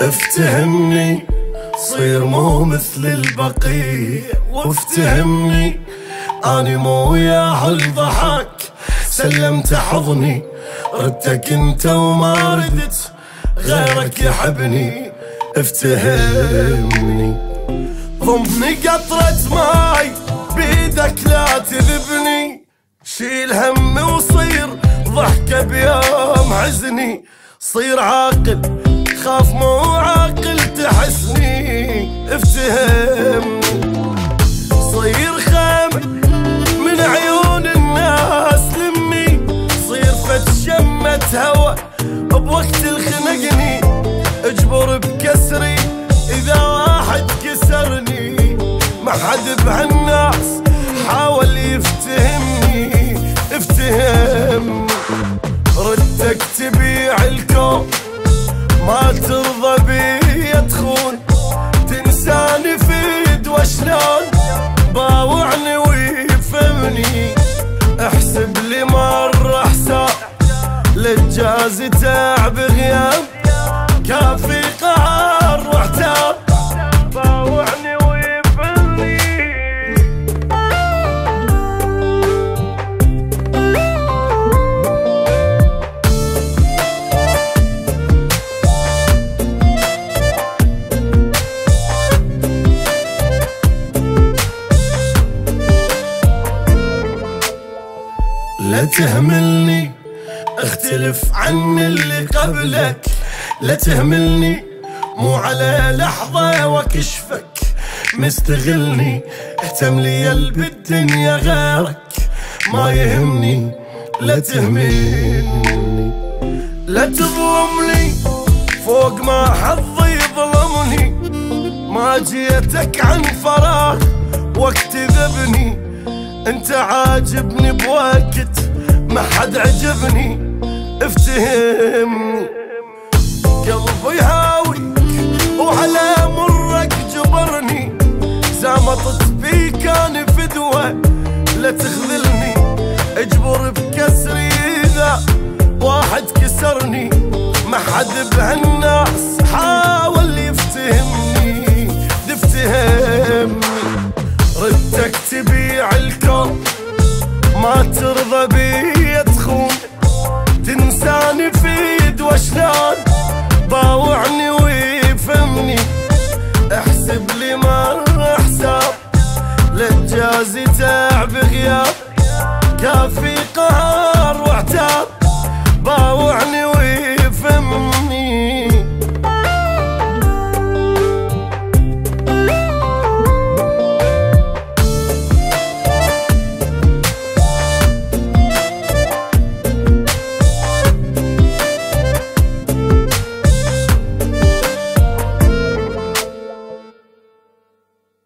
تهمني صير مو مثل البقية وافتهمني أني مو وياه الضحك سلمت حضني ردتك أنت وما ردت. غيرك يحبني افتهمني. ضمني قطرة ماي بيدك لا تذبني. شيل همي وصير ضحكة بيوم حزني. صير عاقل خاف مو عاقل تحسني. افتهمني صير خامل من عيون الناس لمي. صير فت شمة هوا بوقت الخنقني. اجبر بكسري إذا واحد كسرني. ما حد بهالناس حاول يفتهمني. لا تهملني. اختلف عن اللي قبلك. لا تهملني. مو على لحظة واكشفك مستغلني. اهتم لي قلب الدنيا غيرك. ما يهمني. لا تهملني. لا تظلمني. فوق ما حظي ظلمني ما جيتك عن فراغ. وقت ذبني. انت عاجبني بوقت. ما حد عجبني افتهمني. قلبي هاوي وعلى مرك جبرني. زامطت فيك أنا فدوة لا تخذلني. اجبر بكسري إذا واحد كسرني. ما حد بهالناس احسب لي مرة حساب للجازي تعب غياب. كافي قهر.